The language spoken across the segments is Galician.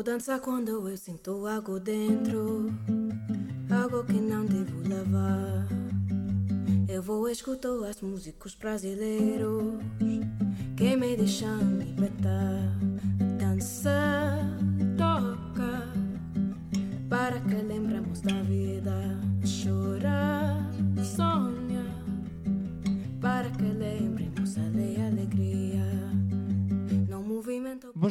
Vou dançar quando eu sinto algo dentro, algo que não devo levar. Eu vou escutar as músicos brasileiros que me deixam libertar. Dança,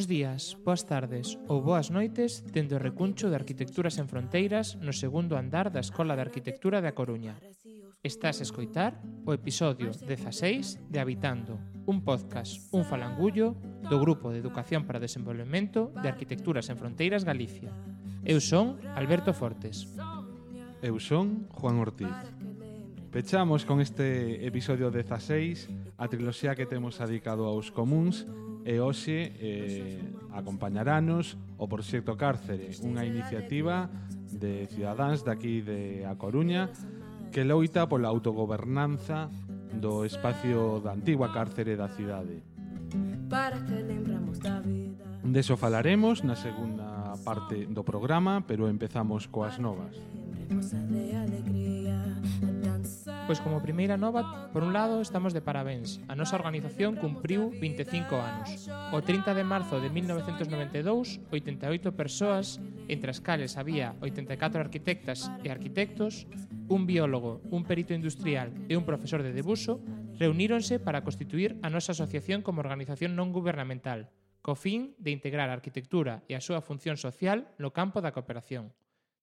Bos días, boas tardes ou boas noites dende o recuncho de Arquitecturas en Fronteiras no segundo andar da Escola de Arquitectura da Coruña. Estás a escoitar o episodio 16 de Habitando, un podcast, un falangullo do Grupo de Educación para o Desenvolvemento de Arquitecturas en Fronteiras Galicia. Eu son Alberto Fortes. Eu son Juan Ortiz. Pechamos con este episodio 16 a triloxía que temos adicado aos comuns e hoxe eh, acompañaranos o Proxecto Cárcere, unha iniciativa de cidadáns daqui de A Coruña que loita pola autogobernanza do espacio da antigua cárcere da cidade. Para que lembramos da vida. Deso falaremos na segunda parte do programa, pero empezamos coas novas. Lembremos a de alegría pois como primeira nova, por un lado, estamos de parabéns. A nosa organización cumpriu 25 anos. O 30 de marzo de 1992, 88 persoas, entre as cales había 84 arquitectas e arquitectos, un biólogo, un perito industrial e un profesor de debuso, reuníronse para constituir a nosa asociación como organización non gubernamental, co fin de integrar a arquitectura e a súa función social no campo da cooperación.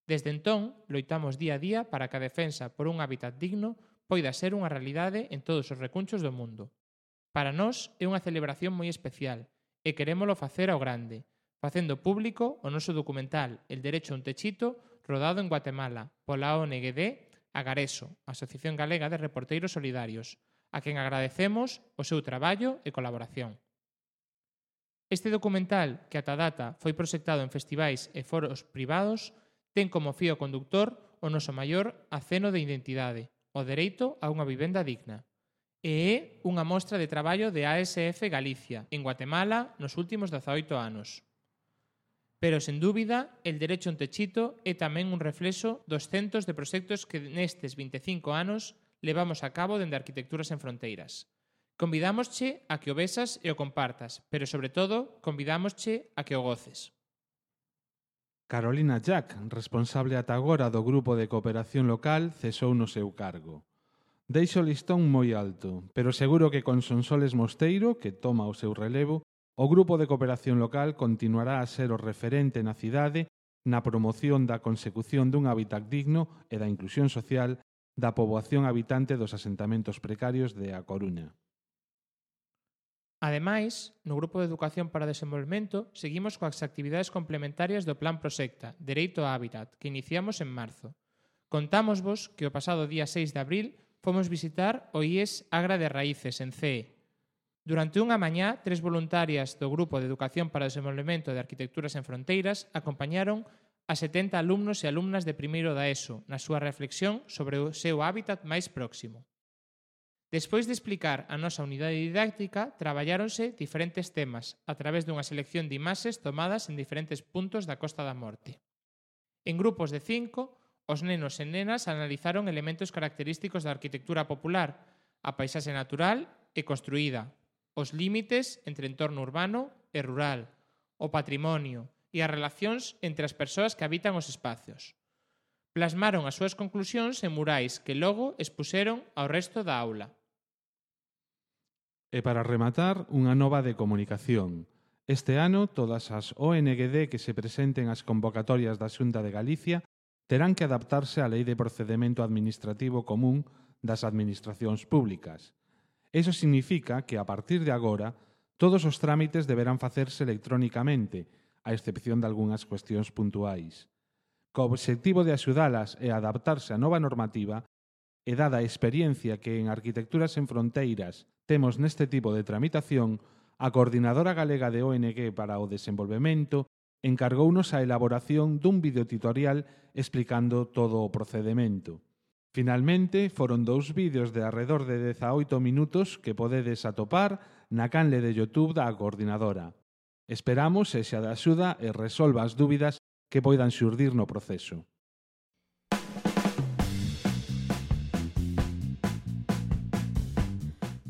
Desde entón, loitamos día a día para que a defensa por un hábitat digno poida ser unha realidade en todos os recunchos do mundo. Para nós é unha celebración moi especial e querémolo facer ao grande, facendo público o noso documental El Derecho a un Techito rodado en Guatemala pola ONGD Agareso, Asociación Galega de Reporteiros Solidarios, a quen agradecemos o seu traballo e colaboración. Este documental, que ata data foi proxectado en festivais e foros privados, ten como fío conductor o noso maior aceno de identidade, o dereito a unha vivenda digna. E é unha mostra de traballo de ASF Galicia, en Guatemala, nos últimos 18 anos. Pero, sen dúbida, el derecho un techito é tamén un reflexo dos centos de proxectos que nestes 25 anos levamos a cabo dende Arquitecturas en Fronteiras. Convidámosche a que o besas e o compartas, pero, sobre todo, convidámosche a que o goces. Carolina Jack, responsable ata agora do Grupo de Cooperación Local, cesou no seu cargo. Deixo o listón moi alto, pero seguro que con Sonsoles Mosteiro, que toma o seu relevo, o Grupo de Cooperación Local continuará a ser o referente na cidade na promoción da consecución dun hábitat digno e da inclusión social da poboación habitante dos asentamentos precarios de A Coruña. Ademais, no Grupo de Educación para o Desenvolvemento seguimos coas actividades complementarias do Plan Prosecta, Dereito a Hábitat, que iniciamos en marzo. Contámosvos que o pasado día 6 de abril fomos visitar o IES Agra de Raíces, en CE. Durante unha mañá, tres voluntarias do Grupo de Educación para o Desenvolvemento de Arquitecturas en Fronteiras acompañaron a 70 alumnos e alumnas de primeiro da ESO na súa reflexión sobre o seu hábitat máis próximo. Despois de explicar a nosa unidade didáctica, traballáronse diferentes temas a través dunha selección de imaxes tomadas en diferentes puntos da Costa da Morte. En grupos de cinco, os nenos e nenas analizaron elementos característicos da arquitectura popular, a paisaxe natural e construída, os límites entre entorno urbano e rural, o patrimonio e as relacións entre as persoas que habitan os espacios plasmaron as súas conclusións en murais que logo expuseron ao resto da aula. E para rematar, unha nova de comunicación. Este ano, todas as ONGD que se presenten ás convocatorias da Xunta de Galicia terán que adaptarse á Lei de Procedimento Administrativo Común das Administracións Públicas. Eso significa que, a partir de agora, todos os trámites deberán facerse electrónicamente, a excepción de algunhas cuestións puntuais. Co obxectivo de axudalas e adaptarse á nova normativa, e dada a experiencia que en Arquitecturas en Fronteiras Temos neste tipo de tramitación a Coordinadora Galega de ONG para o Desenvolvemento encargounos a elaboración dun videotutorial explicando todo o procedimento. Finalmente, foron dous vídeos de arredor de 18 minutos que podedes atopar na canle de YouTube da coordinadora. Esperamos se xa de axuda e resolva as dúbidas que poidan xurdir no proceso.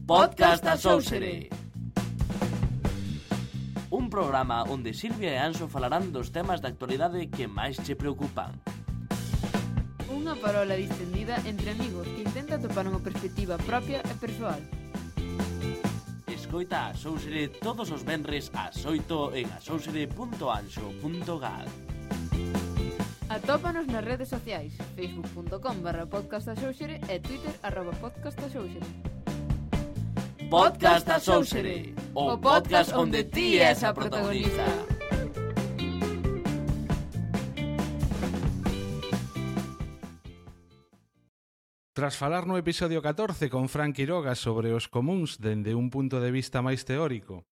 Podcast da Sousere. Un programa onde Silvia e Anxo falarán dos temas da actualidade que máis che preocupan. Unha parola distendida entre amigos que intenta topar unha perspectiva propia e persoal. Escoita a Sousere todos os venres ás 8 en asousere.anxo.gal. Atópanos nas redes sociais facebook.com barra podcastaxouxere e twitter arroba podcastaxouxere. Podcast a Sousere, o podcast onde ti és a protagonista. Tras falar no episodio 14 con Fran Quiroga sobre os comuns dende un punto de vista máis teórico,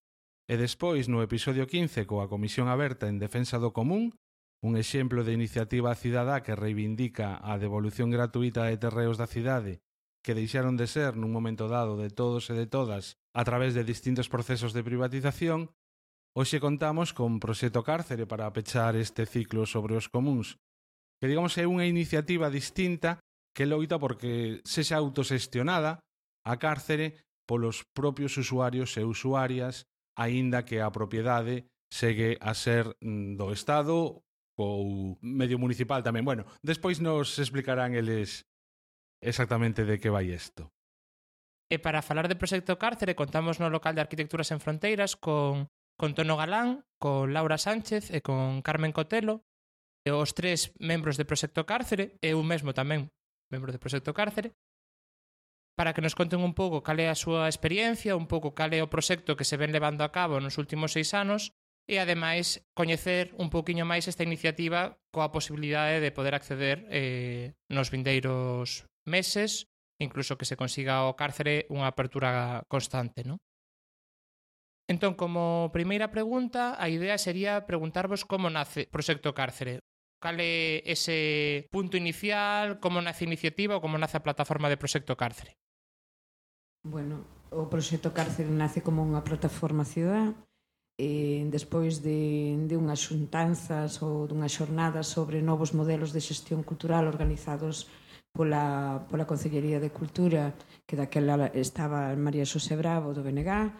e despois no episodio 15 coa Comisión Aberta en Defensa do Común, un exemplo de iniciativa cidadá que reivindica a devolución gratuita de terreos da cidade que deixaron de ser nun momento dado de todos e de todas a través de distintos procesos de privatización, hoxe contamos con Proxeto Cárcere para pechar este ciclo sobre os comuns, que digamos é unha iniciativa distinta que loita porque sexa autosestionada a cárcere polos propios usuarios e usuarias, aínda que a propiedade segue a ser mm, do Estado ou medio municipal tamén. Bueno, despois nos explicarán eles exactamente de que vai isto. E para falar de Proxecto Cárcere contamos no local de Arquitecturas en Fronteiras con, con Tono Galán, con Laura Sánchez e con Carmen Cotelo, e os tres membros de Proxecto Cárcere, e eu mesmo tamén membro de Proxecto Cárcere, para que nos conten un pouco cal é a súa experiencia, un pouco cal é o proxecto que se ven levando a cabo nos últimos seis anos e, ademais, coñecer un pouquiño máis esta iniciativa coa posibilidade de poder acceder eh, nos vindeiros meses, incluso que se consiga o cárcere unha apertura constante, non? Entón, como primeira pregunta, a idea sería preguntarvos como nace Proxecto Cárcere. Cal é ese punto inicial, como nace a iniciativa ou como nace a plataforma de Proxecto Cárcere? Bueno, o Proxecto Cárcere nace como unha plataforma cidadá e despois de, de unhas xuntanzas ou dunhas xornadas sobre novos modelos de xestión cultural organizados pola, pola Consellería de Cultura, que daquela estaba María Xosé Bravo do BNG,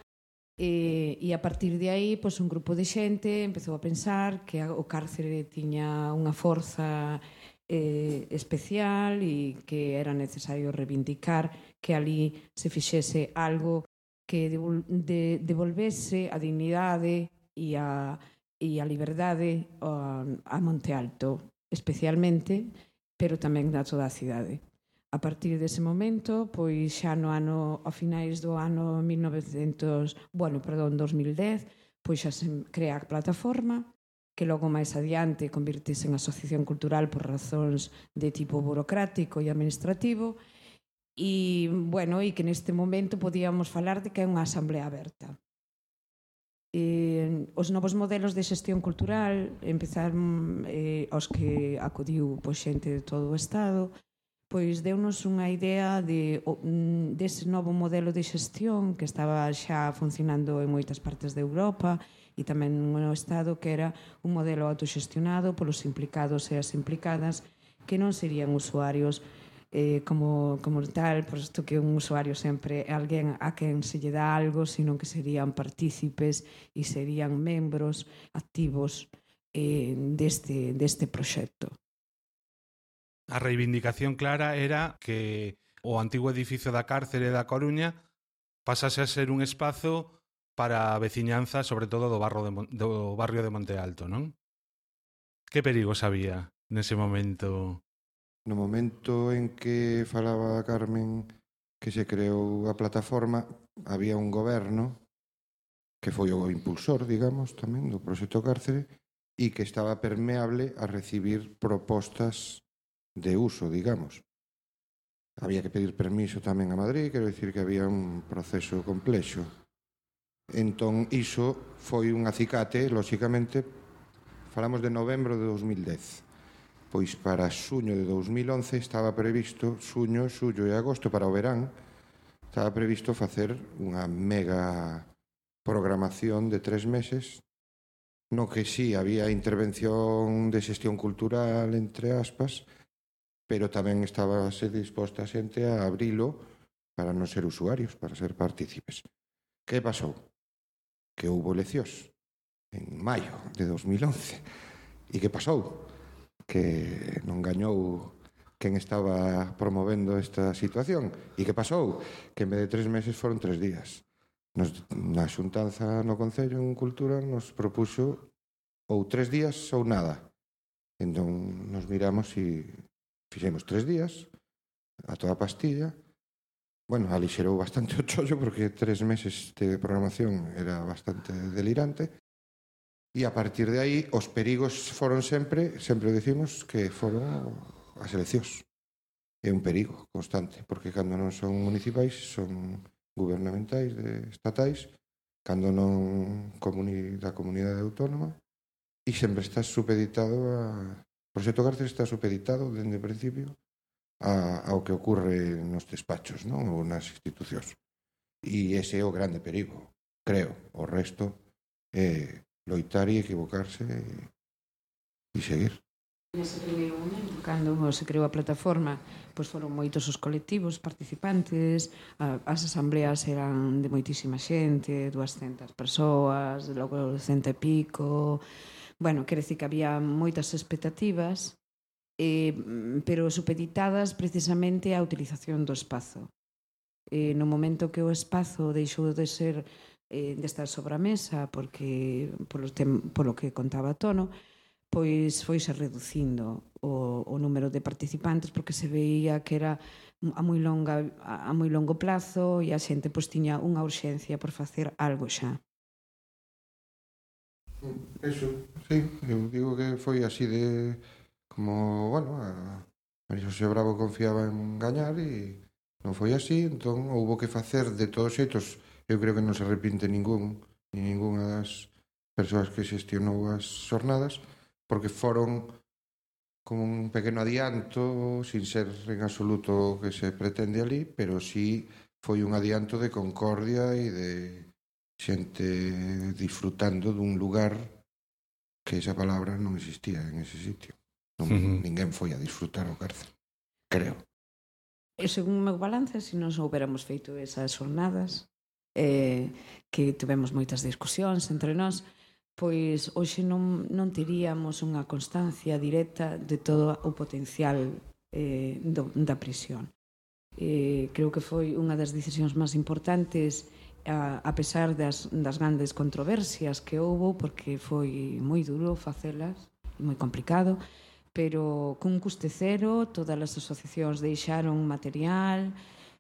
e, e a partir de aí pois, un grupo de xente empezou a pensar que o cárcere tiña unha forza eh, especial e que era necesario reivindicar que ali se fixese algo que de, devolvese a dignidade e a, e a liberdade a, a Monte Alto, especialmente pero tamén da toda a cidade. A partir dese momento, pois xa no ano, a finais do ano 1900, bueno, perdón, 2010, pois xa se crea a plataforma, que logo máis adiante convirtese en asociación cultural por razóns de tipo burocrático e administrativo, e, bueno, e que neste momento podíamos falar de que é unha asamblea aberta eh, os novos modelos de xestión cultural empezaron eh, aos que acudiu pois, xente de todo o Estado pois deunos unha idea de, mm, dese de novo modelo de xestión que estaba xa funcionando en moitas partes de Europa e tamén no Estado que era un modelo autoxestionado polos implicados e as implicadas que non serían usuarios eh, como, como tal, por isto que un usuario sempre é alguén a quen se lle dá algo, sino que serían partícipes e serían membros activos eh, deste, deste proxecto. A reivindicación clara era que o antigo edificio da cárcere da Coruña pasase a ser un espazo para a veciñanza, sobre todo do, barro de, do barrio de Monte Alto, non? Que perigos había nese momento no momento en que falaba Carmen que se creou a plataforma, había un goberno que foi o impulsor, digamos, tamén do proxecto cárcere e que estaba permeable a recibir propostas de uso, digamos. Había que pedir permiso tamén a Madrid, quero dicir que había un proceso complexo. Entón, iso foi un acicate, lóxicamente, falamos de novembro de 2010 pois para xuño de 2011 estaba previsto xuño, xullo e agosto para o verán estaba previsto facer unha mega programación de tres meses no que sí había intervención de xestión cultural entre aspas pero tamén estaba se disposta a xente a abrilo para non ser usuarios, para ser partícipes. Que pasou? Que houbo eleccións en maio de 2011. E que pasou? que non gañou quen estaba promovendo esta situación. E que pasou? Que en vez de tres meses foron tres días. Nos, na xuntanza no Concello en Cultura nos propuxo ou tres días ou nada. Entón nos miramos e fixemos tres días a toda pastilla, bueno, alixerou bastante o chollo porque tres meses de programación era bastante delirante E a partir de aí, os perigos foron sempre, sempre decimos, que foron as eleccións. É un perigo constante, porque cando non son municipais, son gubernamentais, de estatais, cando non comuni, da comunidade autónoma, e sempre está supeditado a... O proxecto Cárcer está supeditado, dende o principio, a, ao que ocurre nos despachos, non? ou nas institucións. E ese é o grande perigo, creo. O resto é loitar e equivocarse e, e seguir. Nese primeiro momento, cando se creou a plataforma, pois foron moitos os colectivos participantes, as asambleas eran de moitísima xente, 200 persoas, logo cento e pico... Bueno, quere dicir que había moitas expectativas, eh, pero supeditadas precisamente á utilización do espazo. Eh, no momento que o espazo deixou de ser eh, desta sobramesa porque polo, tem, polo que contaba Tono pois foise reducindo o, o número de participantes porque se veía que era a moi longa a, a moi longo plazo e a xente pois tiña unha urxencia por facer algo xa. Eso, sí, eu digo que foi así de como, bueno, a María José Bravo confiaba en gañar e non foi así, entón houbo que facer de todos xeitos Eu creo que non se arrepinte ningún, ni ninguna das persoas que xestionou as xornadas, porque foron como un pequeno adianto, sin ser en absoluto o que se pretende ali, pero sí foi un adianto de concordia e de xente disfrutando dun lugar que esa palabra non existía en ese sitio. Non, uh -huh. Ninguén foi a disfrutar o cárcel, creo. E según o meu balance, se non soubéramos feito esas jornadas, eh, que tivemos moitas discusións entre nós, pois hoxe non, non teríamos unha constancia directa de todo o potencial eh, do, da prisión. Eh, creo que foi unha das decisións máis importantes a, a pesar das, das grandes controversias que houbo, porque foi moi duro facelas, moi complicado, pero cun custe cero, todas as asociacións deixaron material,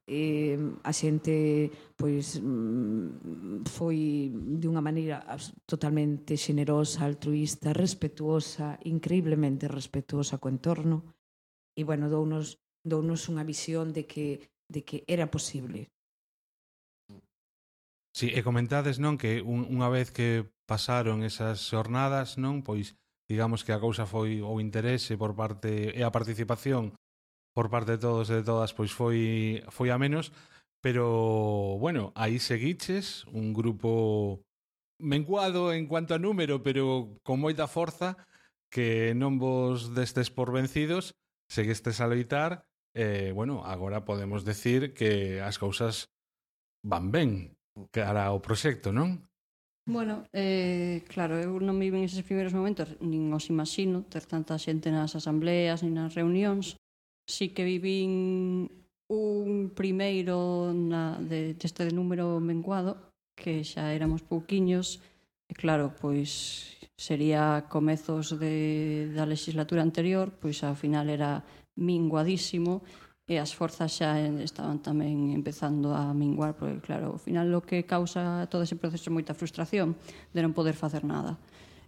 eh, a xente pois mm, foi de unha maneira totalmente xenerosa, altruista, respetuosa, increíblemente respetuosa co entorno e bueno, dounos dounos unha visión de que de que era posible. Si, sí, e comentades non que un, unha vez que pasaron esas xornadas, non, pois digamos que a cousa foi o interese por parte e a participación por parte de todos e de todas pois foi foi a menos, pero bueno, aí seguiches un grupo menguado en cuanto a número, pero con moita forza que non vos destes por vencidos, seguestes a loitar, eh, bueno, agora podemos decir que as cousas van ben cara ao proxecto, non? Bueno, eh, claro, eu non vivo en eses primeiros momentos, nin os imagino ter tanta xente nas asambleas, nin nas reunións, sí que vivín un primeiro na, de, deste de número menguado, que xa éramos pouquiños, e claro, pois sería comezos de, da legislatura anterior, pois ao final era minguadísimo, e as forzas xa estaban tamén empezando a minguar, porque claro, ao final lo que causa todo ese proceso é moita frustración de non poder facer nada.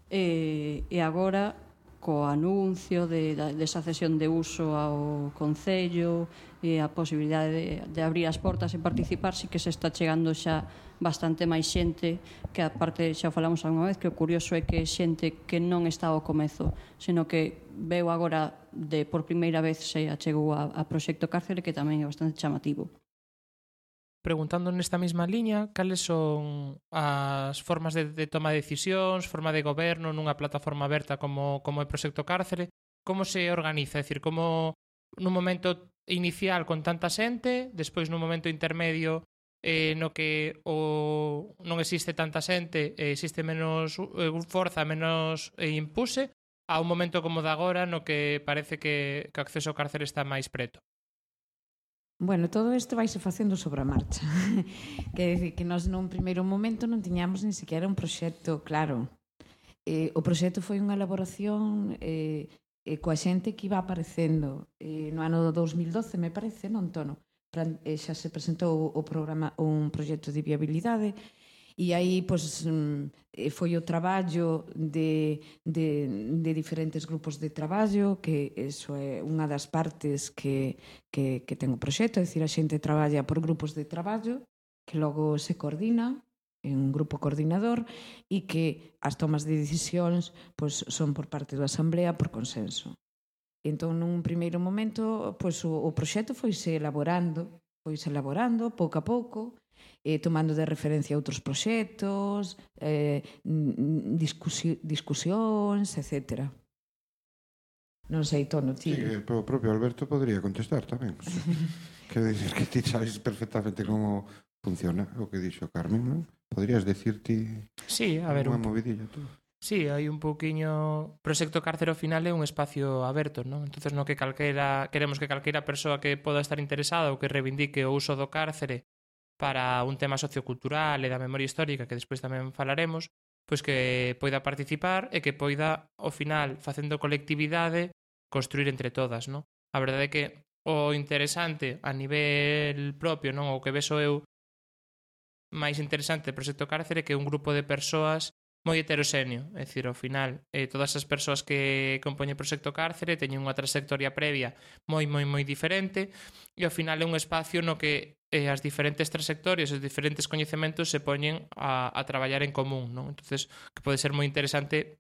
E, e agora co anuncio de, da, desa cesión de uso ao Concello e a posibilidade de, de abrir as portas e participar si que se está chegando xa bastante máis xente que aparte xa falamos algunha vez que o curioso é que xente que non está ao comezo sino que veu agora de por primeira vez se achegou a, a Proxecto Cárcere que tamén é bastante chamativo preguntando nesta mesma liña cales son as formas de, de toma de decisións, forma de goberno nunha plataforma aberta como, como é Proxecto Cárcere, como se organiza, é dicir, como nun momento inicial con tanta xente, despois nun momento intermedio eh, no que o non existe tanta xente, eh, existe menos eh, forza, menos eh, impuse, a un momento como de agora no que parece que, que o acceso ao cárcere está máis preto. Bueno, todo isto vaise facendo sobre a marcha. que decir, que nós nun primeiro momento non tiñamos nin sequera un proxecto claro. Eh, o proxecto foi unha elaboración eh, eh, coa xente que iba aparecendo. Eh, no ano 2012, me parece, non tono, eh, xa se presentou o programa un proxecto de viabilidade E aí, pois, foi o traballo de, de, de diferentes grupos de traballo, que eso é unha das partes que, que, que ten o proxecto, é dicir, a xente traballa por grupos de traballo, que logo se coordina, en un grupo coordinador e que as tomas de decisións pois, son por parte da Asamblea por consenso. Entón, nun primeiro momento, pois, o, o proxecto foi se elaborando, foi se elaborando pouco a pouco, eh, tomando de referencia outros proxectos, eh, discusi discusións, etc. Non sei, Tono, ti... Sí, eh, o propio Alberto podría contestar tamén. Quero dicir que ti sabes perfectamente como funciona o que dixo Carmen, non? Podrías decirte... sí, a ver, unha un... movidilla tú. Sí, hai un pouquiño... Proxecto Cárcero Final é un espacio aberto, non? entonces no que calquera... queremos que calquera persoa que poda estar interesada ou que reivindique o uso do cárcere para un tema sociocultural e da memoria histórica que despois tamén falaremos, pois que poida participar e que poida, ao final, facendo colectividade, construir entre todas, non? A verdade é que o interesante a nivel propio, non? O que veso eu máis interesante do proxecto Cárcere que un grupo de persoas moi heteroxéneo, é dicir, ao final eh, todas as persoas que compoñen o proxecto Cárcere teñen unha trayectoria previa moi, moi, moi diferente e ao final é un espacio no que eh, as diferentes trayectorias, os diferentes coñecementos se poñen a, a traballar en común, non? entonces que pode ser moi interesante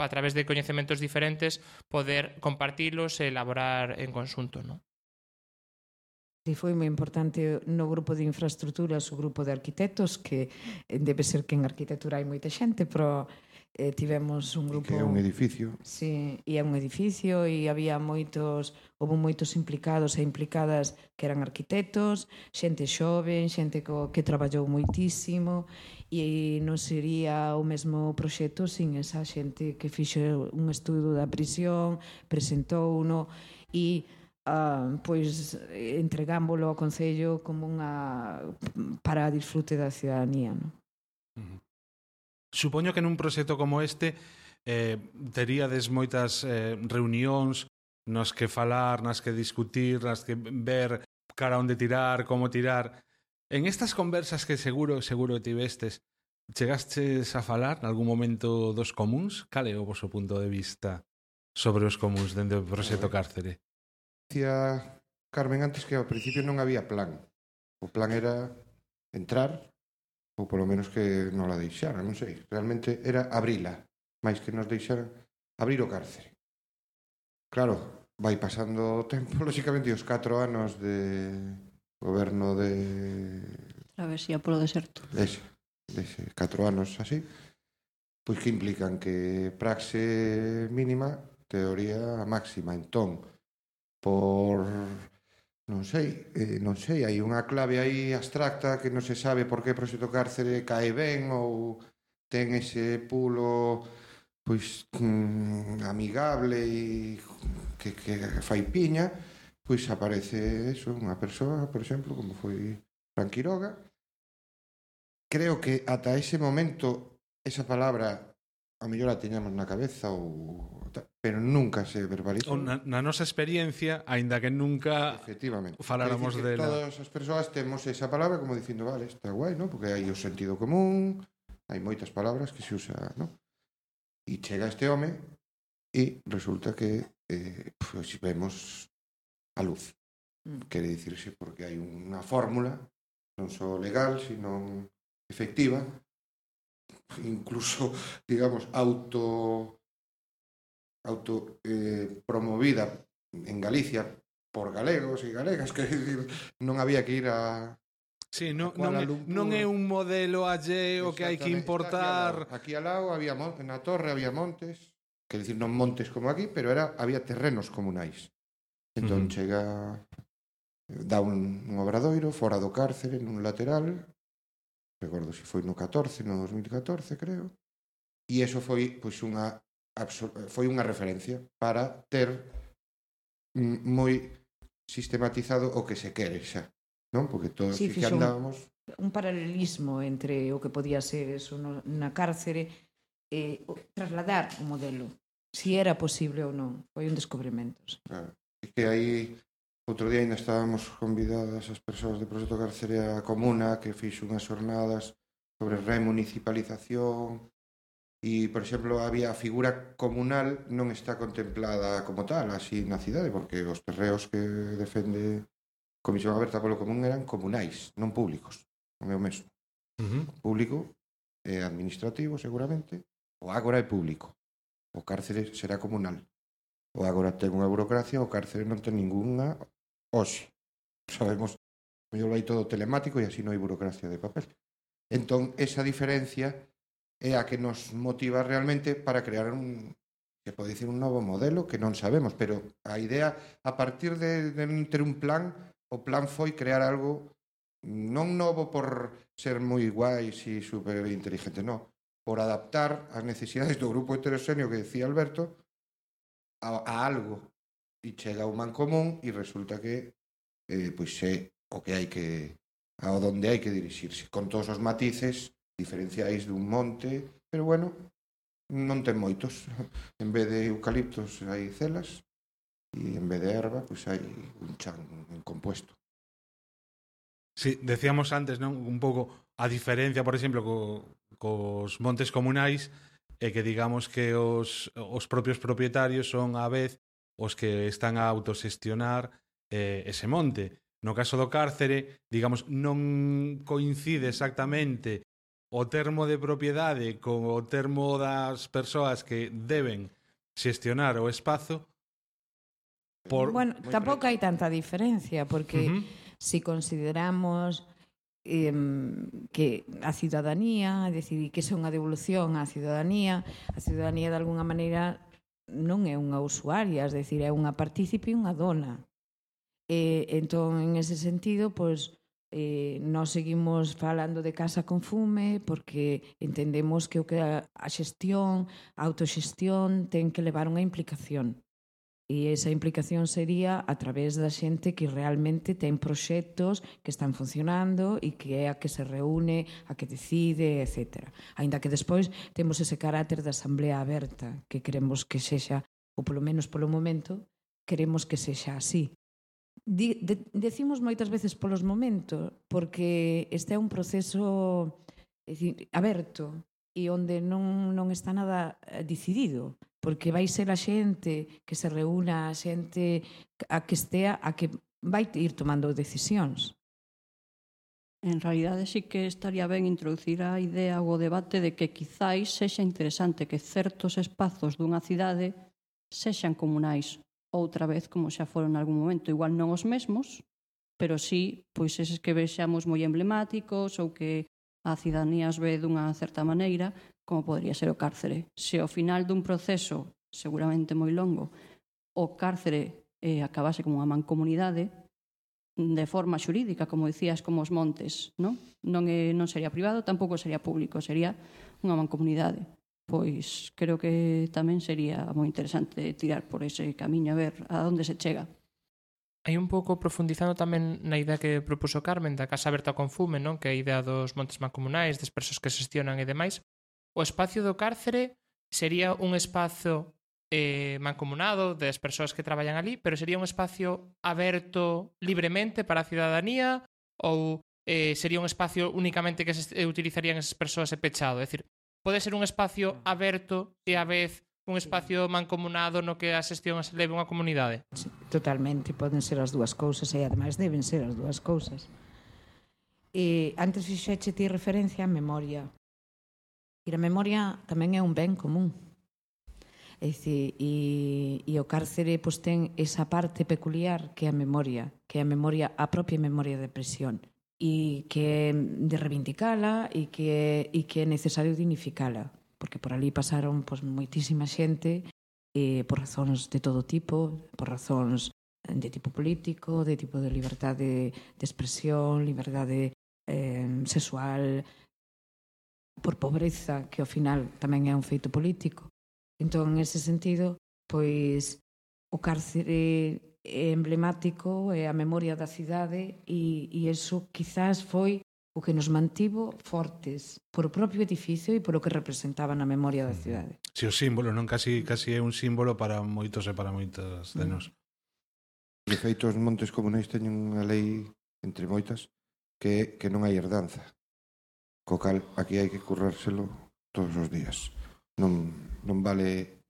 a través de coñecementos diferentes poder compartilos e elaborar en conxunto. non? E foi moi importante no grupo de infraestructuras o grupo de arquitectos que eh, debe ser que en arquitectura hai moita xente pero eh, tivemos un grupo que é un edificio. Sí, e é un edificio e había moitos houve moitos implicados e implicadas que eran arquitectos xente xoven, xente co, que traballou moitísimo e non sería o mesmo proxecto sin esa xente que fixo un estudo da prisión presentou uno e uh, pois entregámoslo ao Concello como unha para disfrute da ciudadanía non? Uh -huh. Supoño que nun proxecto como este eh, teríades moitas eh, reunións nas que falar, nas que discutir, nas que ver cara onde tirar, como tirar. En estas conversas que seguro, seguro tivestes, chegastes a falar nalgún momento dos comuns? Cale o vosso punto de vista sobre os comuns dende o proxecto eh, cárcere? Dicía Carmen antes que ao principio non había plan. O plan era entrar, ou polo menos que non la deixaran, non sei. Realmente era abrila, máis que nos deixaran abrir o cárcere. Claro, vai pasando o tempo, lóxicamente, os 4 anos de goberno de... Travesía polo deserto. Ese, ese 4 anos así, pois que implican que praxe mínima, teoría máxima. Entón, por non sei, eh, non sei, hai unha clave aí abstracta que non se sabe por que proxecto cárcere cae ben ou ten ese pulo pois mm, amigable e que, que fai piña, pois aparece eso, unha persoa, por exemplo, como foi Fran Quiroga. Creo que ata ese momento esa palabra a mellor a teñamos na cabeza ou pero nunca se verbalizou. Na, na nosa experiencia, aínda que nunca Efectivamente. faláramos de la... Todas as persoas temos esa palabra como dicindo, vale, está guai, ¿no? porque hai o sentido común, hai moitas palabras que se usa, ¿no? E chega este home e resulta que eh, pues, vemos a luz. Mm. Quere dicirse porque hai unha fórmula non só legal, sino efectiva, incluso, digamos, auto auto eh, promovida en Galicia por galegos e galegas, que decir, non había que ir a Sí, non, non, é, non é un modelo alleo que hai que importar. Aquí al lado, aquí al lado había montes, na torre había montes, que decir non montes como aquí, pero era había terrenos comunais. Entón uh chega dá un, un obradoiro fora do cárcere nun lateral recordo se foi no 14, no 2014 creo e eso foi pois unha Eh, foi unha referencia para ter mm, moi sistematizado o que se quere xa, non? Porque todo sí, que andábamos un paralelismo entre o que podía ser eso no, na cárcere e eh, trasladar o modelo, si era posible ou non. Foi un descubrimento. Sí. Claro. E que aí outro día ainda estábamos convidadas as persoas de Proxecto Carcerea Comuna que fixo unhas xornadas sobre remunicipalización E, por exemplo, había a figura comunal non está contemplada como tal, así na cidade, porque os terreos que defende Comisión Aberta polo Común eran comunais, non públicos, non é o mesmo. Uh -huh. Público é administrativo, seguramente, o ágora é público, o cárcere será comunal. O ágora ten unha burocracia, o cárcere non ten ningunha hoxe. Sabemos, mellor vai todo telemático e así non hai burocracia de papel. Entón, esa diferencia é a que nos motiva realmente para crear un que pode dicir un novo modelo que non sabemos, pero a idea a partir de, de ter un plan, o plan foi crear algo non novo por ser moi guais e super inteligente, non, por adaptar as necesidades do grupo heteroxéneo que decía Alberto a, a algo. E chega a un man común e resulta que eh, pois é o que hai que a onde hai que dirixirse con todos os matices diferenciais dun monte, pero bueno, non ten moitos. En vez de eucaliptos hai celas e en vez de erva, pois hai un chan en compuesto. Sí, decíamos antes, non, un pouco a diferencia, por exemplo, co, cos montes comunais é que digamos que os, os propios propietarios son a vez os que están a autosestionar eh, ese monte. No caso do cárcere, digamos, non coincide exactamente o termo de propiedade con o termo das persoas que deben xestionar o espazo por Bueno, tampouco hai tanta diferencia porque uh -huh. si consideramos eh, que a ciudadanía, decidir que é unha devolución á ciudadanía, a ciudadanía de alguna maneira non é unha usuaria, es decir, é unha partícipe e unha dona. E, entón, en ese sentido, pois, pues, eh, nós seguimos falando de casa con fume porque entendemos que o que a xestión, a autoxestión ten que levar unha implicación. E esa implicación sería a través da xente que realmente ten proxectos que están funcionando e que é a que se reúne, a que decide, etc. Ainda que despois temos ese carácter da asamblea aberta que queremos que sexa, ou polo menos polo momento, queremos que sexa así Di, de, decimos moitas veces polos momentos, porque este é un proceso é dicir, aberto e onde non, non está nada eh, decidido, porque vai ser a xente que se reúna, a xente a que estea, a que vai ir tomando decisións. En realidade, sí que estaría ben introducir a idea ao debate de que quizáis sexa interesante que certos espazos dunha cidade sexan comunais, outra vez como xa foron en algún momento. Igual non os mesmos, pero sí, pois eses que vexamos moi emblemáticos ou que a cidadanía os ve dunha certa maneira, como podría ser o cárcere. Se ao final dun proceso, seguramente moi longo, o cárcere eh, acabase como unha mancomunidade, de forma xurídica, como dicías, como os montes, non? Non, é, non sería privado, tampouco sería público, sería unha mancomunidade pois creo que tamén sería moi interesante tirar por ese camiño a ver a onde se chega. Hai un pouco profundizando tamén na idea que propuso Carmen da Casa Aberta con Fume, non? que é a idea dos montes mancomunais, das persoas que xestionan e demais. O espacio do cárcere sería un espazo eh, mancomunado das persoas que traballan ali, pero sería un espacio aberto libremente para a cidadanía ou eh, sería un espacio únicamente que se eh, utilizarían esas persoas e pechado? É dicir, pode ser un espacio mm. aberto e a vez un espacio mancomunado no que a xestión se leve unha comunidade. Totalmente, poden ser as dúas cousas e ademais deben ser as dúas cousas. E antes fixeche ti referencia á memoria. E a memoria tamén é un ben común. É dicir, e, e o cárcere pois, ten esa parte peculiar que é a memoria, que é a memoria a propia memoria de prisión e que de reivindicala e que, e que é necesario dignificala porque por ali pasaron pois, moitísima xente eh, por razóns de todo tipo, por razóns de tipo político, de tipo de liberdade de expresión, liberdade eh, sexual, por pobreza, que ao final tamén é un feito político. Entón, en ese sentido, pois o cárcere emblemático é a memoria da cidade e, e eso quizás foi o que nos mantivo fortes por o propio edificio e polo que representaba na memoria da cidade. Si o símbolo, non casi casi é un símbolo para moitos e para moitas de mm. nós. De feito, os montes comunais teñen unha lei entre moitas que que non hai herdanza. Co cal aquí hai que currárselo todos os días. Non non vale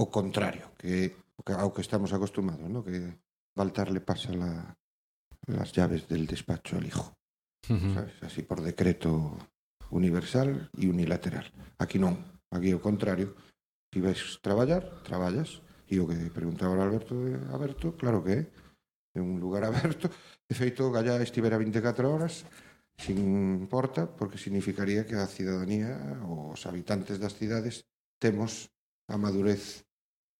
o contrario, que ao que estamos acostumados, ¿no? Que Baltar le pasa la, las llaves del despacho al hijo. Uh -huh. ¿sabes? Así por decreto universal e unilateral. Aquí non, aquí o contrario. Si vais traballar, traballas. E o que preguntaba ao Alberto eh, de Aberto, claro que é é un lugar aberto. De feito, Gallá estivera 24 horas sin porta, porque significaría que a cidadanía, os habitantes das cidades, temos a madurez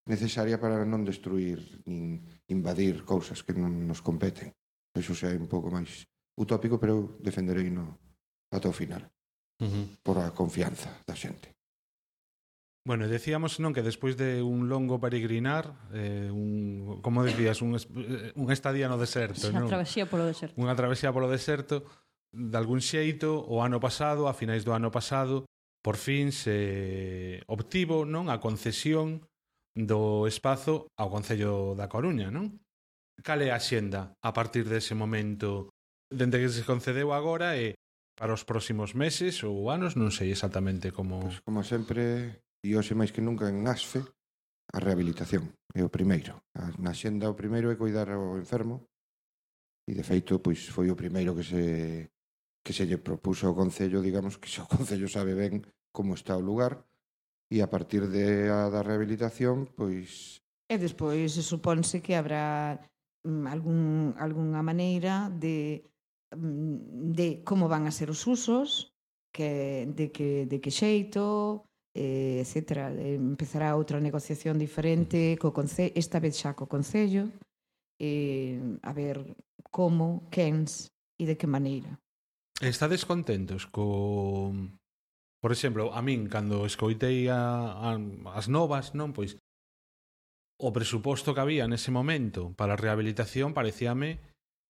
necesaria para non destruir nin invadir cousas que non nos competen. Eso xa é un pouco máis utópico, pero eu defenderei no ata o final. Uh -huh. Por a confianza da xente. Bueno, decíamos non que despois de un longo peregrinar, eh, un, como dirías, un, eh, un estadía no deserto, Unha travesía polo deserto. Unha travesía polo deserto, de algún xeito, o ano pasado, a finais do ano pasado, por fin se obtivo non a concesión do espazo ao Concello da Coruña, non? Cal é a xenda a partir dese momento dende que se concedeu agora e para os próximos meses ou anos, non sei exactamente como... Pois como sempre, e hoxe máis que nunca en ASFE, a rehabilitación é o primeiro. A, na xenda o primeiro é cuidar ao enfermo e de feito pois foi o primeiro que se que se lle propuso ao Concello, digamos que se o Concello sabe ben como está o lugar, e a partir de a, da rehabilitación, pois... E despois supónse que habrá mm, algún, algunha maneira de mm, de como van a ser os usos, que, de, que, de que xeito, eh, etc. Empezará outra negociación diferente co concello, esta vez xa co Concello, eh, a ver como, quens e de que maneira. Estades contentos co Por exemplo, a min, cando escoitei a, a, as novas, non pois o presuposto que había nese momento para a rehabilitación parecíame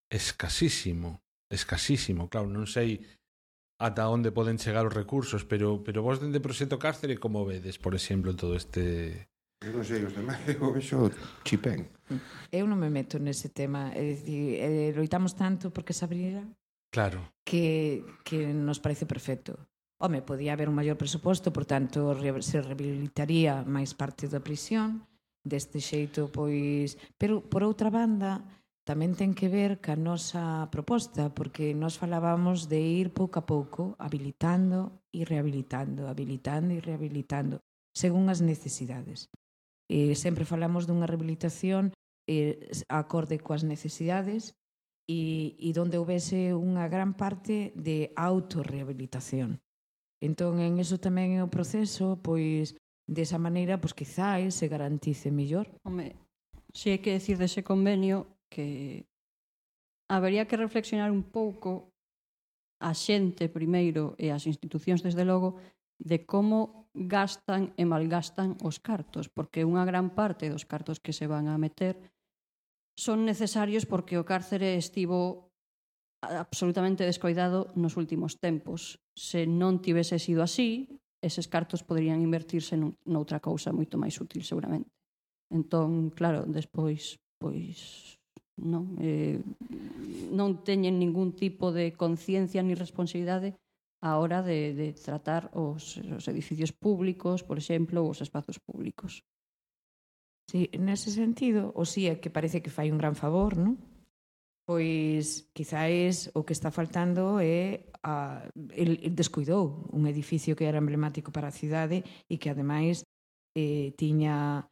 escasísimo, escasísimo. Claro, non sei ata onde poden chegar os recursos, pero pero vos dende Proxecto Cárcere como vedes, por exemplo, todo este Eu non sei os demais, eu vexo chipén. Eu non me meto nese tema, é dicir, eh, loitamos tanto porque se abrira Claro. Que que nos parece perfecto. Home, podía haber un maior presuposto, por tanto, se rehabilitaría máis parte da prisión, deste xeito, pois... Pero, por outra banda, tamén ten que ver ca nosa proposta, porque nós falábamos de ir pouco a pouco habilitando e rehabilitando, habilitando e rehabilitando, según as necesidades. E sempre falamos dunha rehabilitación eh, acorde coas necesidades e, e donde houvese unha gran parte de autorrehabilitación. Entón, en eso tamén é o proceso, pois, desa maneira, pois, quizáis se garantice mellor. Home, se hai que decir dese convenio que habería que reflexionar un pouco a xente primeiro e as institucións, desde logo, de como gastan e malgastan os cartos, porque unha gran parte dos cartos que se van a meter son necesarios porque o cárcere estivo absolutamente descoidado nos últimos tempos. Se non tivese sido así, eses cartos poderían invertirse noutra cousa moito máis útil, seguramente. Entón, claro, despois, pois, non, eh, non teñen ningún tipo de conciencia ni responsabilidade a hora de, de tratar os, os edificios públicos, por exemplo, os espazos públicos. Sí, nese sentido, o sí é que parece que fai un gran favor, non? Pois, quizáis, o que está faltando é a, el, el descuidou un edificio que era emblemático para a cidade e que, ademais, eh, tiña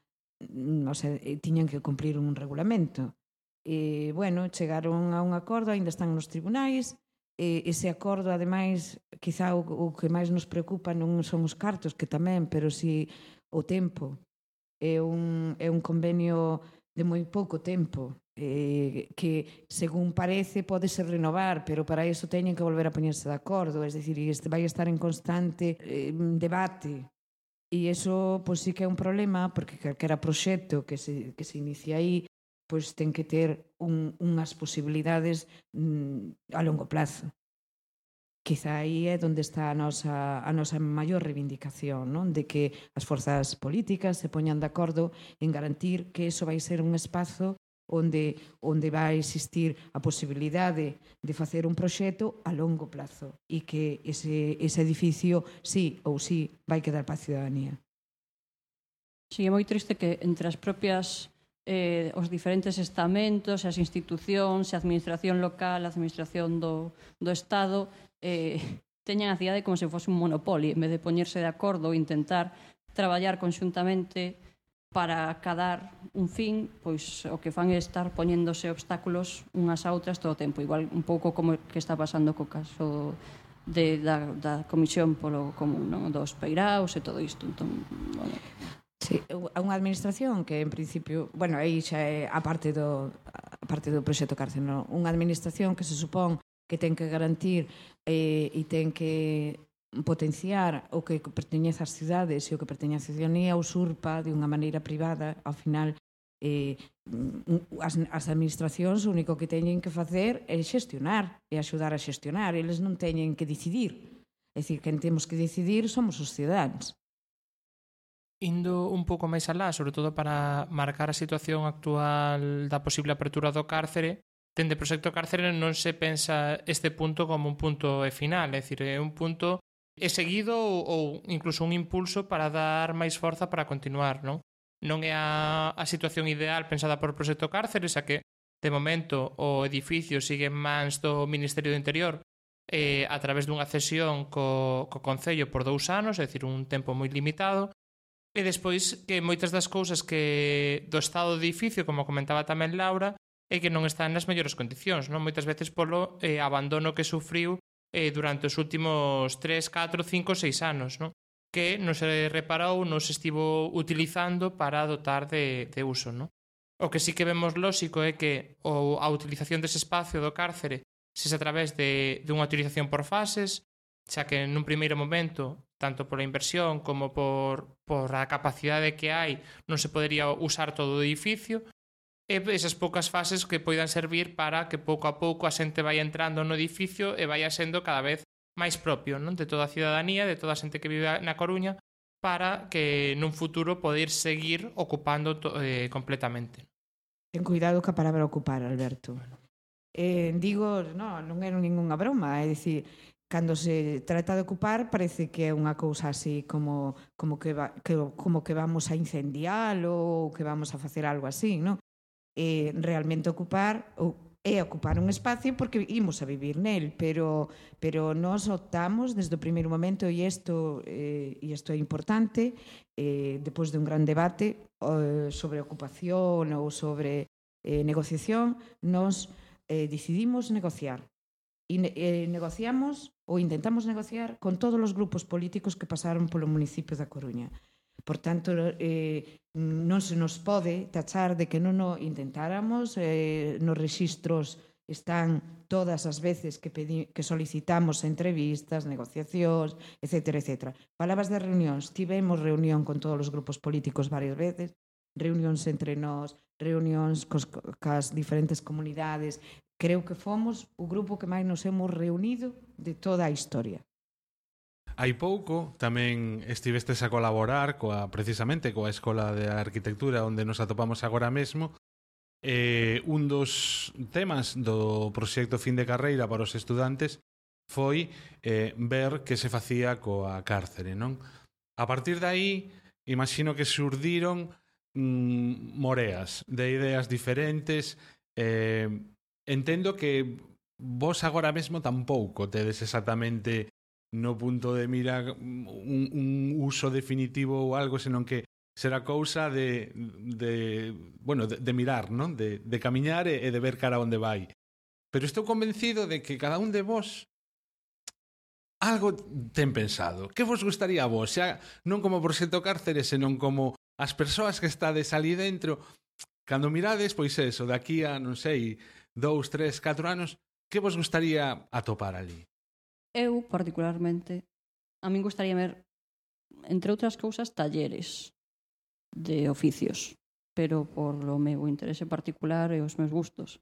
non sei, eh, tiñan que cumprir un regulamento. E, bueno, chegaron a un acordo, aínda están nos tribunais, e, ese acordo, ademais, quizá o, o que máis nos preocupa non son os cartos, que tamén, pero si o tempo é un, é un convenio de moi pouco tempo eh, que según parece pode ser renovar, pero para iso teñen que volver a poñerse de acordo, es decir, este vai estar en constante eh, debate e iso pois sí que é un problema porque calquera proxecto que se, que se inicia aí pois ten que ter un, unhas posibilidades mm, a longo plazo. Quizá aí é onde está a nosa, a nosa maior reivindicación, non? de que as forzas políticas se poñan de acordo en garantir que eso vai ser un espazo onde onde vai existir a posibilidade de facer un proxecto a longo plazo e que ese, ese edificio sí ou sí vai quedar para a ciudadanía. Sí, é moi triste que entre as propias eh, os diferentes estamentos, as institucións, a administración local, a administración do, do Estado, eh, teñen a cidade como se fose un monopolio, en vez de poñerse de acordo ou intentar traballar conxuntamente para cadar un fin, pois o que fan é estar poñéndose obstáculos unhas a outras todo o tempo, igual un pouco como que está pasando co caso de, da, da Comisión polo Común, non? dos peiraos e todo isto. Entón, bueno. Sí, a unha administración que en principio, bueno, aí xa é a parte do a parte do proxecto Cárceno, unha administración que se supón que ten que garantir eh, e ten que potenciar o que perteñece ás cidades e o que perteñece á cidadania usurpa de unha maneira privada, ao final eh, mm, mm, as, as administracións o único que teñen que facer é xestionar e axudar a xestionar. Eles non teñen que decidir. É dicir, quen temos que decidir somos os cidadáns. Indo un pouco máis alá, sobre todo para marcar a situación actual da posible apertura do cárcere, Dende proxecto Cárcere non se pensa este punto como un punto e final, é dicir, é un punto e seguido ou, ou incluso un impulso para dar máis forza para continuar, non? Non é a, a situación ideal pensada por o proxecto Cárceres, a que de momento o edificio sigue en mans do Ministerio do Interior eh, a través dunha cesión co, co Concello por dous anos, é dicir, un tempo moi limitado, e despois que moitas das cousas que do estado do edificio, como comentaba tamén Laura, e que non está nas mellores condicións, non? Moitas veces polo eh, abandono que sufriu eh, durante os últimos 3, 4, 5, 6 anos, non? que non se reparou, non se estivo utilizando para dotar de, de uso. Non? O que sí que vemos lóxico é que o, a utilización dese espacio do cárcere se a través de, de unha utilización por fases, xa que nun primeiro momento, tanto pola inversión como por, por a capacidade que hai, non se podería usar todo o edificio, e esas poucas fases que poidan servir para que pouco a pouco a xente vai entrando no edificio e vai sendo cada vez máis propio non de toda a ciudadanía, de toda a xente que vive na Coruña, para que nun futuro poder seguir ocupando to, eh, completamente. Ten cuidado ca palabra ocupar, Alberto. Eh, digo, no, non era ningunha broma, é dicir, cando se trata de ocupar parece que é unha cousa así como como que, va, que como que vamos a incendiar ou que vamos a facer algo así, non? eh, realmente ocupar ou é ocupar un espacio porque imos a vivir nel, pero pero nós optamos desde o primeiro momento e isto eh, e isto é importante, eh depois de un gran debate eh, sobre ocupación ou sobre eh negociación, nós eh decidimos negociar. E eh, negociamos ou intentamos negociar con todos os grupos políticos que pasaron polo municipio da Coruña. Por tanto, eh, non se nos pode tachar de que non o intentáramos. Eh, nos registros están todas as veces que, pedi, que solicitamos entrevistas, negociacións, etc. etc. Palabras de reunións. Tivemos reunión con todos os grupos políticos varias veces, reunións entre nós, reunións cos, cas diferentes comunidades. Creo que fomos o grupo que máis nos hemos reunido de toda a historia. Hai pouco tamén estivestes a colaborar coa, precisamente coa Escola de Arquitectura onde nos atopamos agora mesmo eh, un dos temas do proxecto fin de carreira para os estudantes foi eh, ver que se facía coa cárcere, non? A partir de aí, imagino que surdiron mm, moreas de ideas diferentes eh, entendo que vos agora mesmo tampouco tedes exactamente no punto de mira un, un uso definitivo ou algo, senón que será cousa de, de bueno, de, de mirar, non? De, de camiñar e, e de ver cara onde vai. Pero estou convencido de que cada un de vos algo ten pensado. Que vos gustaría a vos? Xa, non como proxecto cárcere, senón como as persoas que estades ali dentro. Cando mirades, pois eso, daqui a, non sei, dous, tres, catro anos, que vos gustaría atopar ali? Eu, particularmente, a min gustaría ver, entre outras cousas, talleres de oficios, pero por o meu interese particular e os meus gustos.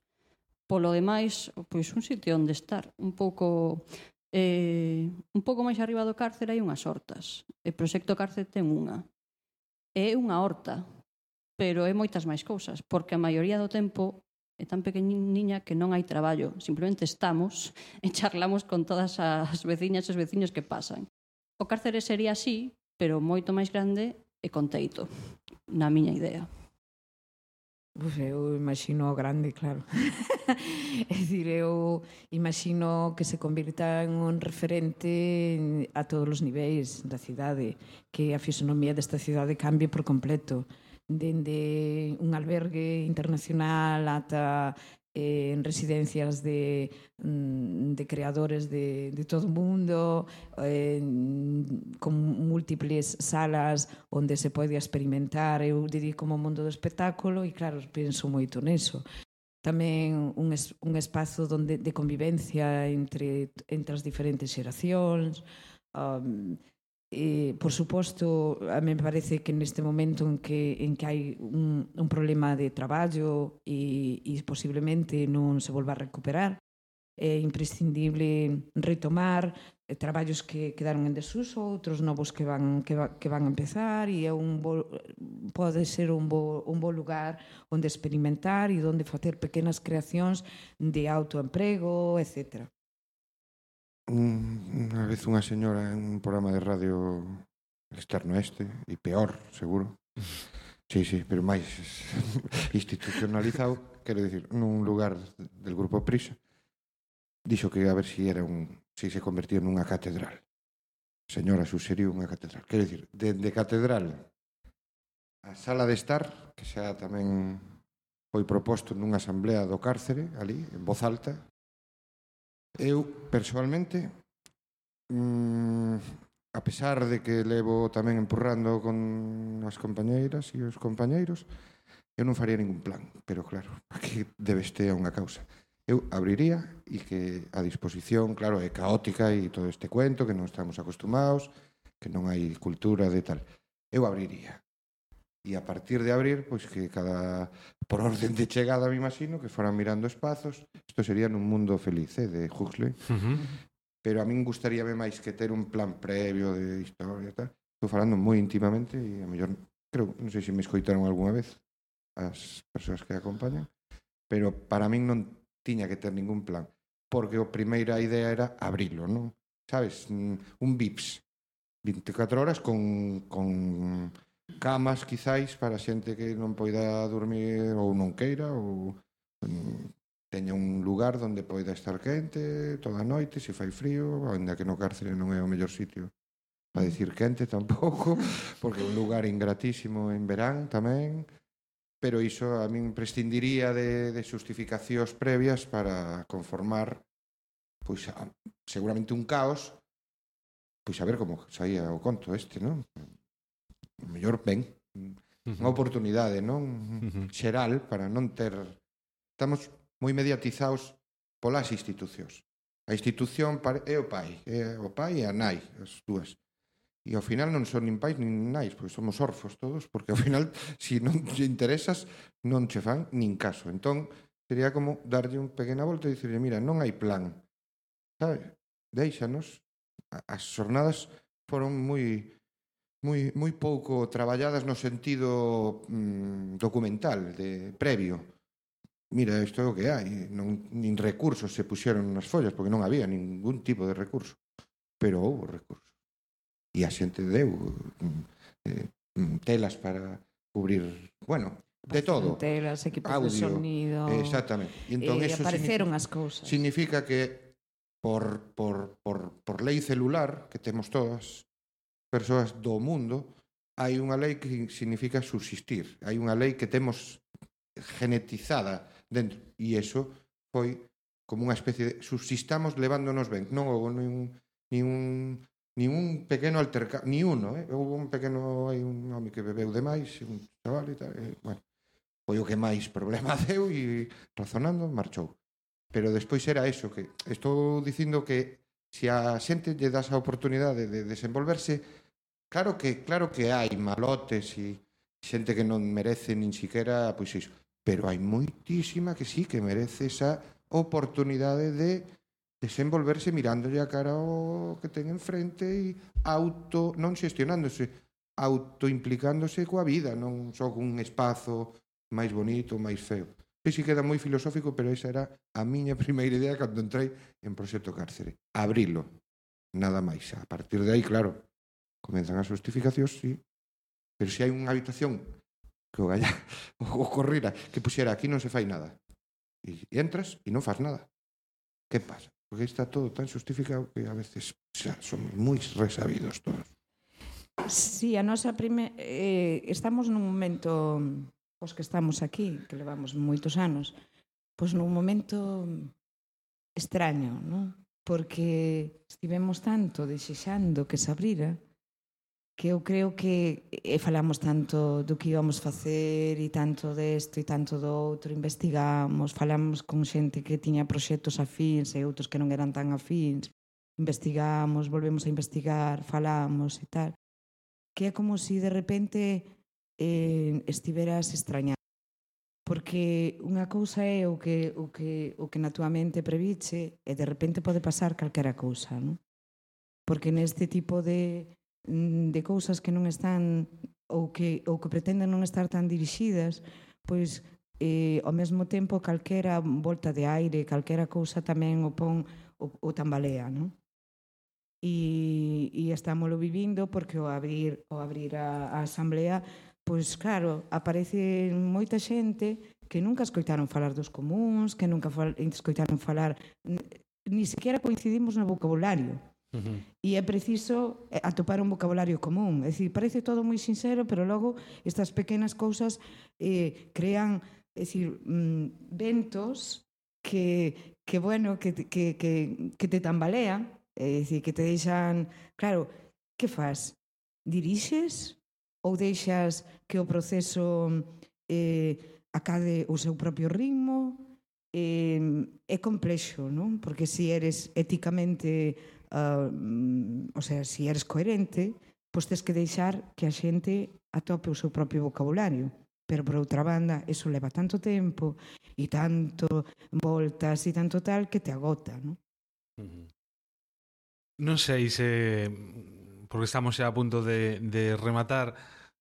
Polo demais, pois un sitio onde estar, un pouco eh, un pouco máis arriba do cárcer hai unhas hortas. E Proxecto Cárcer ten unha. É unha horta, pero é moitas máis cousas, porque a maioría do tempo é tan pequeniña que non hai traballo. Simplemente estamos e charlamos con todas as veciñas e os veciños que pasan. O cárcere sería así, pero moito máis grande e con teito, na miña idea. Pois eu imagino grande, claro. é dicir, eu imagino que se convirta en un referente a todos os niveis da cidade, que a fisonomía desta cidade cambie por completo dende un albergue internacional ata eh, en residencias de, mm, de creadores de, de todo o mundo, eh, con múltiples salas onde se pode experimentar. Eu dedico ao mundo do espectáculo e, claro, penso moito neso tamén un, es, un espazo donde, de convivencia entre, entre as diferentes xeracións, um, Eh, por suposto, a me parece que neste momento en que, en que hai un, un problema de traballo e, e posiblemente non se volva a recuperar, é imprescindible retomar eh, traballos que quedaron en desuso, outros novos que van, que, va, que van a empezar e é un bo, pode ser un bo, un bo lugar onde experimentar e onde facer pequenas creacións de autoemprego, etcétera unha vez unha señora en un programa de radio externo este, e peor, seguro. Sí, sí, pero máis institucionalizado, quero dicir, nun lugar del grupo Prisa, dixo que a ver si era un si se convertía nunha catedral. Señora, suxeriu unha catedral. Quero dicir, dende de catedral a sala de estar, que xa tamén foi proposto nunha asamblea do cárcere, ali, en voz alta, Eu, personalmente, mm, a pesar de que levo tamén empurrando con as compañeiras e os compañeiros, eu non faría ningún plan, pero claro, aquí debeste a unha causa. Eu abriría e que a disposición, claro, é caótica e todo este cuento, que non estamos acostumados, que non hai cultura de tal. Eu abriría e a partir de abril, pois que cada por orden de chegada, me imagino, que foran mirando espazos, isto sería nun mundo feliz, eh, de Huxley. Uh -huh. Pero a min gustaríame máis que ter un plan previo de historia, e tal. Estou falando moi íntimamente e a mellor creo, non sei se me escoitaron algunha vez as persoas que acompañan, pero para min non tiña que ter ningún plan, porque a primeira idea era abrilo, non? Sabes, mm, un VIPS 24 horas con con camas quizáis para xente que non poida dormir ou non queira ou mm, teña un lugar onde poida estar quente toda a noite, se fai frío, ainda que no cárcere non é o mellor sitio para dicir quente tampouco, porque é un lugar ingratísimo en verán tamén, pero iso a min prescindiría de, de justificacións previas para conformar pois a, seguramente un caos pois a ver como saía o conto este, non? o mellor ben, unha oportunidade, non? Xeral para non ter estamos moi mediatizados polas institucións. A institución é o pai, é o pai e a nai, as dúas. E ao final non son nin pais nin nais, porque somos orfos todos, porque ao final, se si non te interesas, non che fan nin caso. Entón, sería como darlle un pequena volta e dicirle, mira, non hai plan. Sabe? Deixanos. As xornadas foron moi moi, moi pouco traballadas no sentido mm, documental de previo. Mira, isto é o que hai. Non, nin recursos se puxeron nas follas, porque non había ningún tipo de recurso. Pero houbo recursos. E a xente deu mm, eh, mm, telas para cubrir... Bueno, de todo. Telas, equipos Audio, de sonido... Exactamente. E entón, e eso apareceron as cousas. Significa que por, por, por, por lei celular que temos todas, persoas do mundo, hai unha lei que significa subsistir. Hai unha lei que temos genetizada dentro. E eso foi como unha especie de subsistamos levándonos ben. Non houve nin, ni un ni un pequeno altercado, ni uno, eh? houve un pequeno, hai un home que bebeu demais, un chaval e tal, e, bueno, foi o que máis problema deu e razonando marchou. Pero despois era eso, que estou dicindo que se a xente lle das a oportunidade de desenvolverse, claro que claro que hai malotes e xente que non merece nin siquiera pois iso, pero hai moitísima que sí que merece esa oportunidade de desenvolverse mirándolle a cara o que ten enfrente e auto non xestionándose, autoimplicándose coa vida, non só cun espazo máis bonito, máis feo. Sei si queda moi filosófico, pero esa era a miña primeira idea cando entrei en Proxecto Cárcere. Abrilo, nada máis. A partir de aí, claro, comenzan as justificacións, sí. Pero se hai unha habitación que o galla ocorrira, que puxera aquí non se fai nada. E entras e non faz nada. Que pasa? Porque está todo tan justificado que a veces xa, somos moi resabidos todos. Sí, a nosa prime... Eh, estamos nun momento os que estamos aquí, que levamos moitos anos, pois nun momento extraño, non? Porque estivemos tanto desexando que se abrira, que eu creo que e falamos tanto do que íbamos facer e tanto desto e tanto do outro, investigamos, falamos con xente que tiña proxectos afíns e outros que non eran tan afíns, investigamos, volvemos a investigar, falamos e tal, que é como se si de repente eh, estiveras extrañando. Porque unha cousa é o que, o que, o que na túa mente previche e de repente pode pasar calquera cousa, non? Porque neste tipo de, mm, de cousas que non están ou que, ou que pretenden non estar tan dirixidas, pois eh, ao mesmo tempo calquera volta de aire, calquera cousa tamén o pon o, o tambalea, non? E, e estámoslo vivindo porque ao abrir, ao abrir a, a asamblea pois claro, aparece moita xente que nunca escoitaron falar dos comuns, que nunca fal escoitaron falar, ni sequera coincidimos no vocabulario. Uh -huh. E é preciso eh, atopar un vocabulario común. É dicir, parece todo moi sincero, pero logo estas pequenas cousas eh, crean é dicir, mm, ventos que, que bueno, que, que, que, que te tambalean, é dicir, que te deixan... Claro, que faz? Dirixes? ou deixas que o proceso eh, acade o seu propio ritmo? Eh, é complexo, non? Porque se si eres éticamente, uh, o sea, se si eres coherente, pois tens que deixar que a xente atope o seu propio vocabulario. Pero por outra banda, eso leva tanto tempo e tanto voltas e tanto tal que te agota, non? Uh -huh. Non sei se porque estamos xa a punto de, de rematar,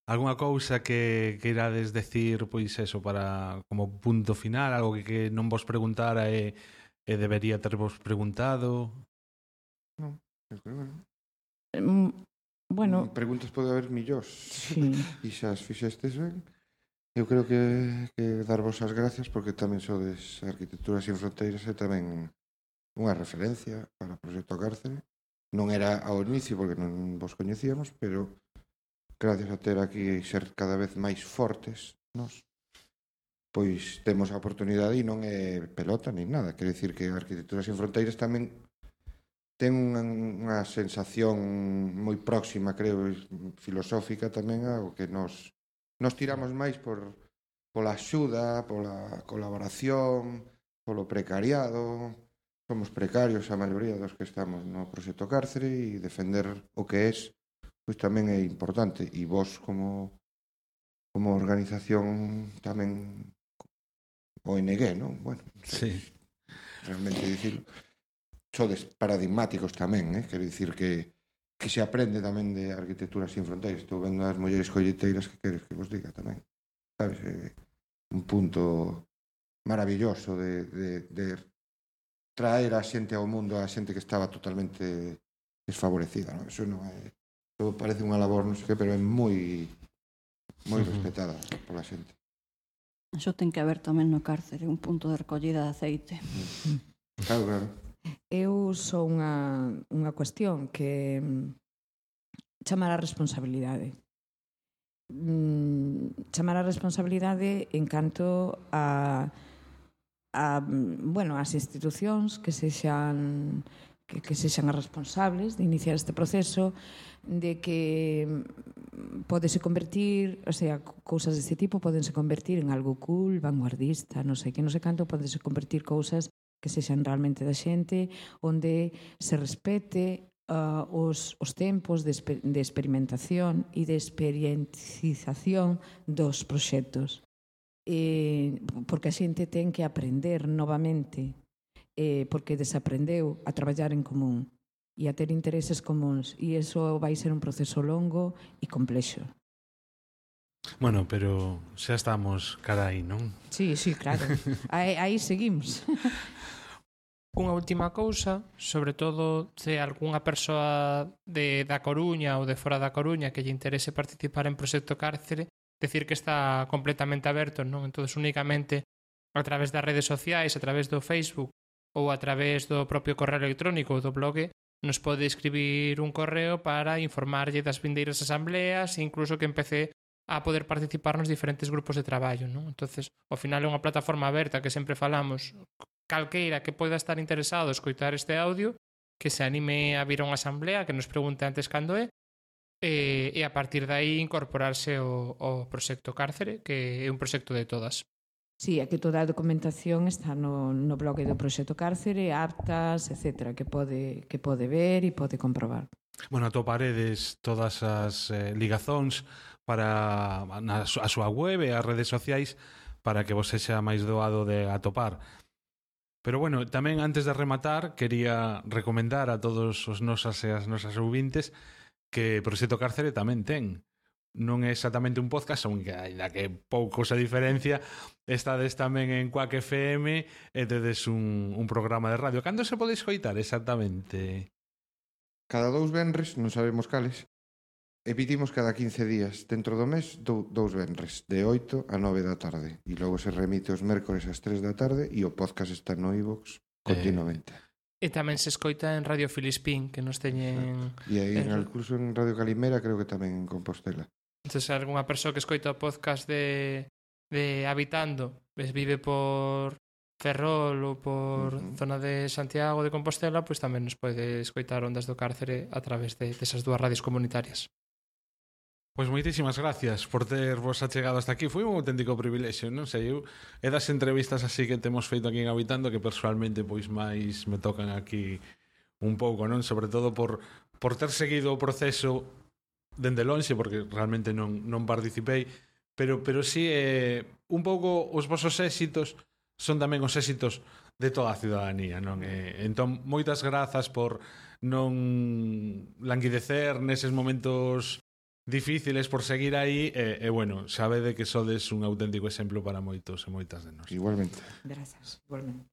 algunha cousa que queirades decir, pois eso, para como punto final, algo que, que non vos preguntara e, e debería tervos preguntado? Non, eu creo que non. Mm, bueno... Mm, preguntas pode haber millóns. Sí. E xa as fixestes ben. Eu creo que, que darvos as gracias porque tamén sodes Arquitectura sin Fronteiras e tamén unha referencia para o Proxecto Cárcere non era ao inicio porque non vos coñecíamos, pero gracias a ter aquí ser cada vez máis fortes nos pois temos a oportunidade e non é pelota nin nada, quer dicir que Arquitectura sin Fronteiras tamén ten unha, unha sensación moi próxima, creo, filosófica tamén ao que nos nos tiramos máis por pola axuda, pola colaboración, polo precariado, somos precarios a maioría dos que estamos no proxecto cárcere e defender o que es pois tamén é importante e vos como como organización tamén ONG, non? Bueno, sí. realmente dicilo. Sodes paradigmáticos tamén, eh? quero dicir que que se aprende tamén de arquitectura sin fronteiras. Estou vendo as mulleres colleteiras que queres que vos diga tamén. Sabes, eh, un punto maravilloso de, de, de traer a xente ao mundo a xente que estaba totalmente desfavorecida, non? Eso non é todo parece unha labor, non sei que, pero é moi moi uh respetada pola xente. Eso ten que haber tamén no cárcere un punto de recollida de aceite. Mm. Claro, claro. Eu sou unha, unha cuestión que mm, chamar a responsabilidade. Mm, chamar a responsabilidade en canto a a, bueno, as institucións que sexan que, que sexan as responsables de iniciar este proceso de que mm, podese convertir, o sea, cousas deste tipo podense convertir en algo cool, vanguardista, non sei que, non sei canto, podense convertir cousas que sexan realmente da xente, onde se respete uh, os, os tempos de, de experimentación e de experiencización dos proxectos eh, porque a xente ten que aprender novamente, eh, porque desaprendeu a traballar en común e a ter intereses comuns, e eso vai ser un proceso longo e complexo. Bueno, pero xa estamos cara aí, non? Sí, sí, claro. aí, aí seguimos. Unha última cousa, sobre todo se algunha persoa de da Coruña ou de fora da Coruña que lle interese participar en Proxecto Cárcere, decir que está completamente aberto, non? Entonces, únicamente a través das redes sociais, a través do Facebook ou a través do propio correo electrónico ou do blog nos pode escribir un correo para informarlle das vindeiras asambleas e incluso que empece a poder participar nos diferentes grupos de traballo, non? Entonces, ao final é unha plataforma aberta que sempre falamos, calqueira que poida estar interesado a escoitar este audio, que se anime a vir a unha asamblea, que nos pregunte antes cando é, e, e a partir de aí incorporarse ao, ao proxecto Cárcere, que é un proxecto de todas. Sí, é que toda a documentación está no, no blog do Proxecto Cárcere, actas, etc., que pode, que pode ver e pode comprobar. Bueno, atoparedes todas as eh, ligazóns para na, a súa web e as redes sociais para que vos sexa máis doado de atopar. Pero bueno, tamén antes de rematar, quería recomendar a todos os nosas e as nosas ouvintes que Proxecto Cárcere tamén ten. Non é exactamente un podcast, aunque ainda que pouco se diferencia, estades tamén en Quack FM e tedes un, un programa de radio. Cando se pode coitar exactamente? Cada dous venres, non sabemos cales, Emitimos cada 15 días. Dentro do mes, dou, dous venres, de 8 a 9 da tarde. E logo se remite os mércores ás 3 da tarde e o podcast está no iVox eh, continuamente. Eh, E tamén se escoita en Radio Filispín, que nos teñen... Ah. E aí, en, eh, incluso en Radio Calimera, creo que tamén en Compostela. Entón, se algunha persoa que escoita o podcast de, de Habitando, ves, vive por Ferrol ou por uh -huh. zona de Santiago de Compostela, pois tamén nos pode escoitar Ondas do Cárcere a través de, desas dúas radios comunitarias. Pois moitísimas gracias por ter vos achegado hasta aquí. Foi un auténtico privilexio, non sei, eu é das entrevistas así que temos feito aquí en Habitando que personalmente pois máis me tocan aquí un pouco, non? Sobre todo por por ter seguido o proceso dende lonxe porque realmente non non participei, pero pero si sí, eh, un pouco os vosos éxitos son tamén os éxitos de toda a ciudadanía, non? Eh, entón, moitas grazas por non languidecer neses momentos difíciles por seguir aí e, e bueno, sabede que sodes un auténtico exemplo para moitos e moitas de nós. Igualmente. Grazas, igualmente.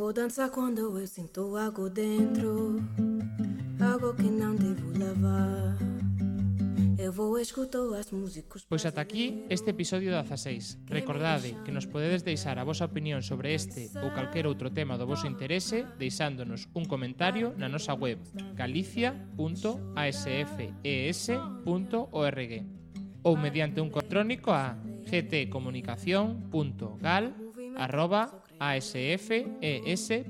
Vou dançar quando eu sinto algo dentro, algo que não devo lavar. Eu vou escutar as músicas. Pois ata aquí este episodio da 16. Recordade que nos podedes deixar a vosa opinión sobre este ou calquer outro tema do voso interese deixándonos un comentario na nosa web galicia.asfes.org ou mediante un electrónico a gtcomunicación.gal.com arroba asfes.org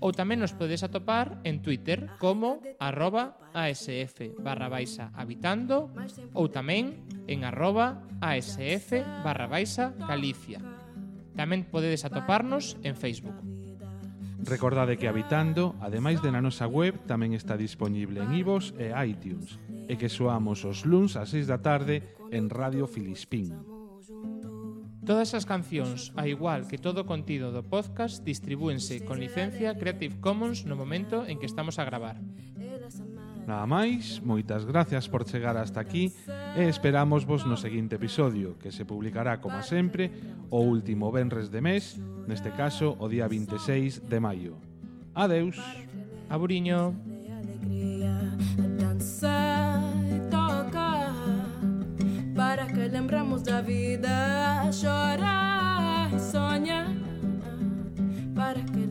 ou tamén nos podes atopar en Twitter como arroba asf barra baixa habitando ou tamén en arroba asf barra baixa galicia. Tamén podedes atoparnos en Facebook. Recordade que Habitando, ademais de na nosa web, tamén está disponible en iVoox e iTunes, e que soamos os luns ás 6 da tarde en Radio Filispín. Todas as cancións, a igual que todo o contido do podcast, distribúense con licencia Creative Commons no momento en que estamos a gravar. Nada máis, moitas gracias por chegar hasta aquí e esperamos vos no seguinte episodio, que se publicará, como sempre, o último venres de mes, neste caso o día 26 de maio. Adeus. Aburiño. alegría, para que lembramos da vida. Chorar e sonhar para que